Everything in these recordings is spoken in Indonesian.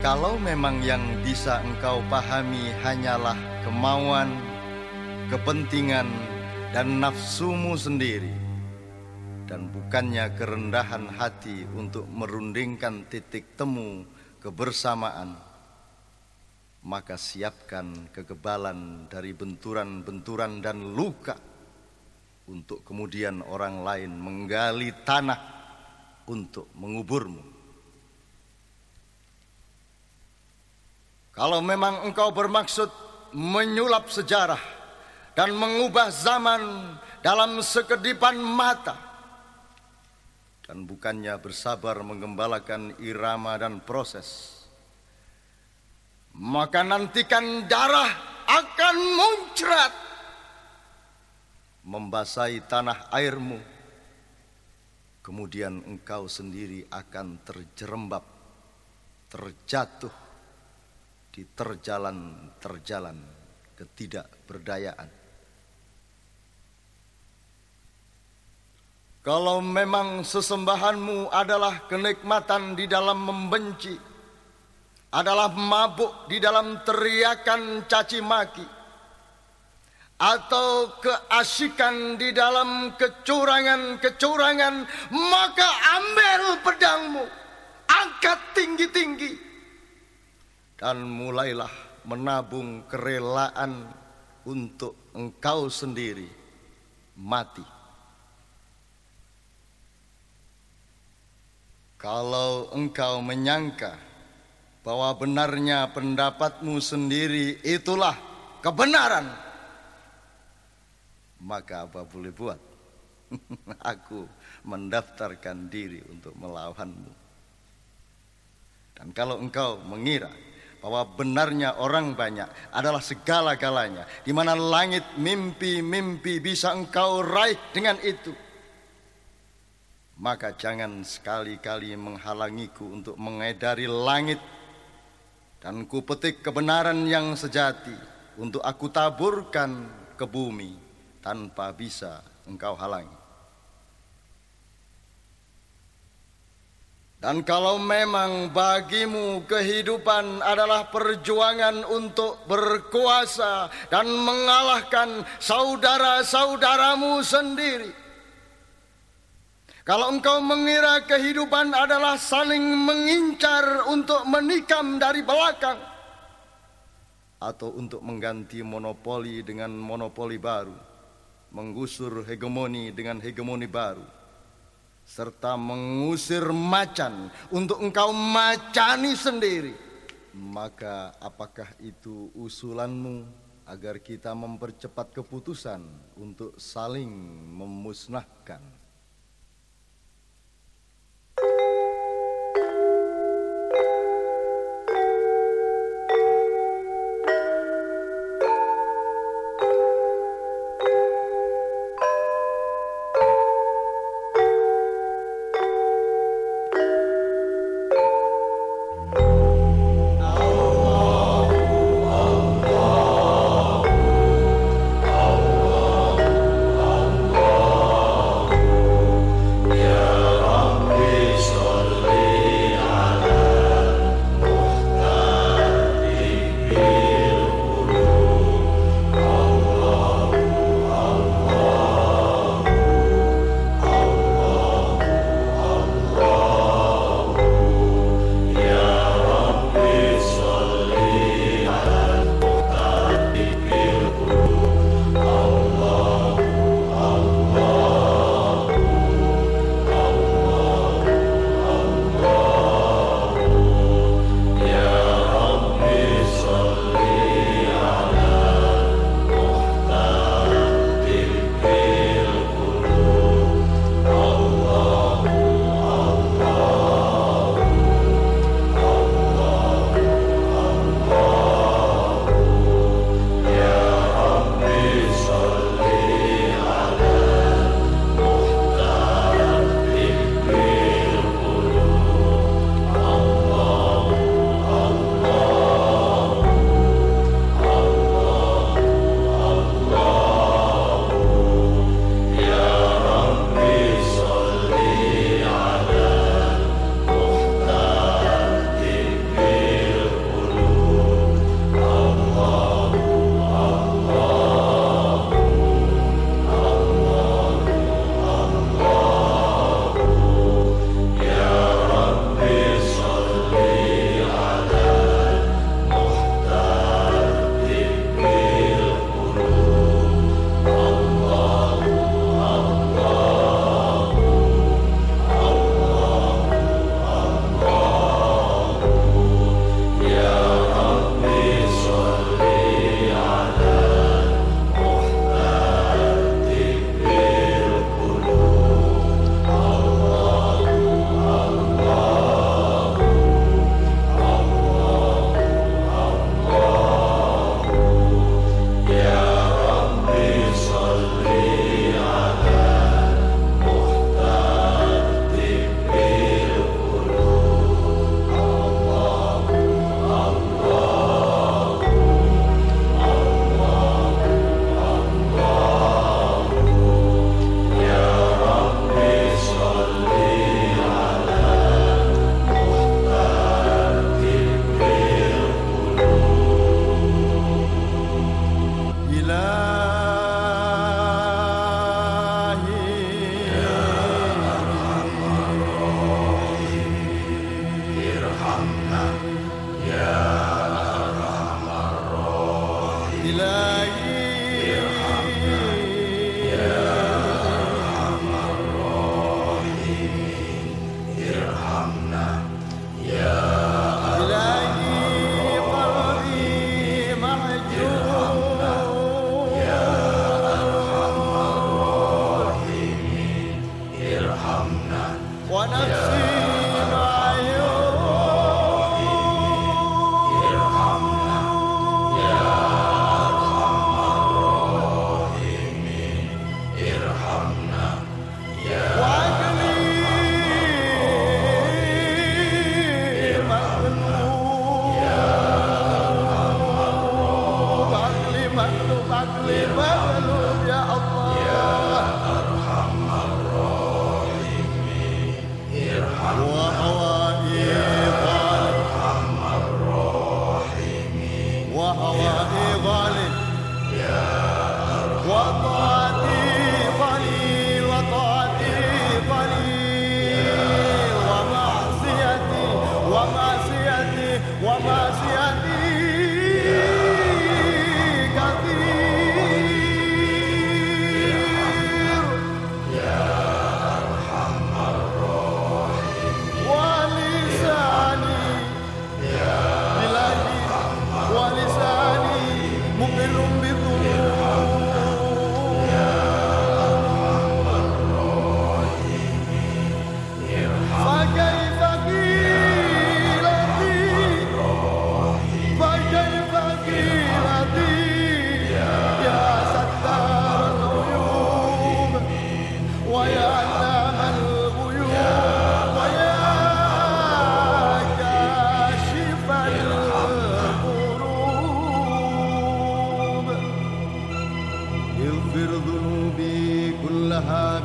Kalau memang yang bisa engkau pahami hanyalah kemauan, kepentingan, dan nafsumu sendiri, dan bukannya kerendahan hati untuk merundingkan titik temu kebersamaan, maka siapkan kekebalan dari benturan-benturan dan luka untuk kemudian orang lain menggali tanah untuk menguburmu. Kalau memang engkau bermaksud menyulap sejarah dan mengubah zaman dalam sekedipan mata dan bukannya bersabar mengembalakan irama dan proses maka nantikan darah akan muncrat membasahi tanah airmu. Kemudian engkau sendiri akan terjerembab terjatuh di terjalan-terjalan ketidakberdayaan. Kalau memang sesembahanmu adalah kenikmatan di dalam membenci, adalah mabuk di dalam teriakan caci maki, atau keasikan di dalam kecurangan-kecurangan, maka ambil pedangmu, angkat tinggi-tinggi dan mulailah menabung kerelaan untuk engkau sendiri mati. Kalau engkau menyangka bahwa benarnya pendapatmu sendiri itulah kebenaran, maka apa boleh buat? Aku mendaftarkan diri untuk melawanmu. Dan kalau engkau mengira bahwa benarnya orang banyak adalah segala-galanya. Di mana langit mimpi-mimpi bisa engkau raih dengan itu. Maka jangan sekali-kali menghalangiku untuk mengedari langit dan ku petik kebenaran yang sejati untuk aku taburkan ke bumi tanpa bisa engkau halangi Dan kalau memang bagimu kehidupan adalah perjuangan untuk berkuasa dan mengalahkan saudara-saudaramu sendiri. Kalau engkau mengira kehidupan adalah saling mengincar untuk menikam dari belakang atau untuk mengganti monopoli dengan monopoli baru, menggusur hegemoni dengan hegemoni baru serta mengusir macan untuk engkau macani sendiri. Maka apakah itu usulanmu agar kita mempercepat keputusan untuk saling memusnahkan?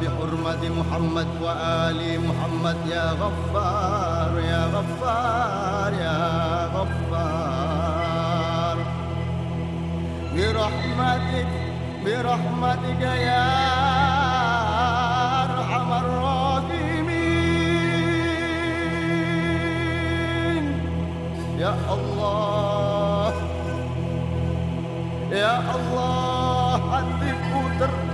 بحرمة محمد وآل محمد. يا غفار يا غفار يا غفار. برحمتك برحمتك يا أرحم الراحمين. يا الله يا الله hatiku tertutup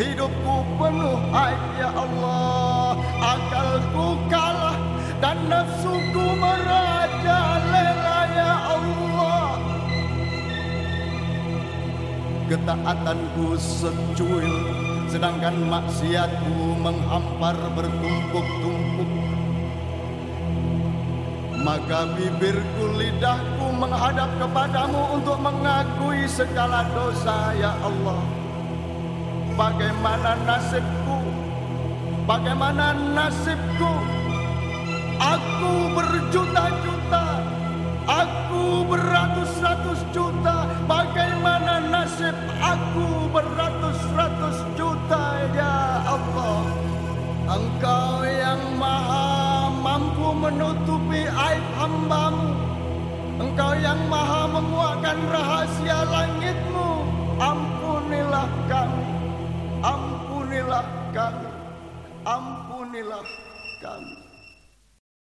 Hidupku penuh aib ya Allah. Akalku kalah dan nafsuku merajalela ya Allah. Ketaatanku secuil Sedangkan maksiatku menghampar bertumpuk-tumpuk. Maka bibirku lidahku menghadap kepadamu untuk mengakui segala dosa ya Allah Bagaimana nasibku? Bagaimana nasibku? Aku berjuta-juta Aku beratus-ratus juta. Bagaimana nasib aku beratus-ratus juta ya Allah? Engkau yang maha mampu menutupi aib hambamu. Engkau yang maha menguatkan rahasia langitmu Camilla. Camilla.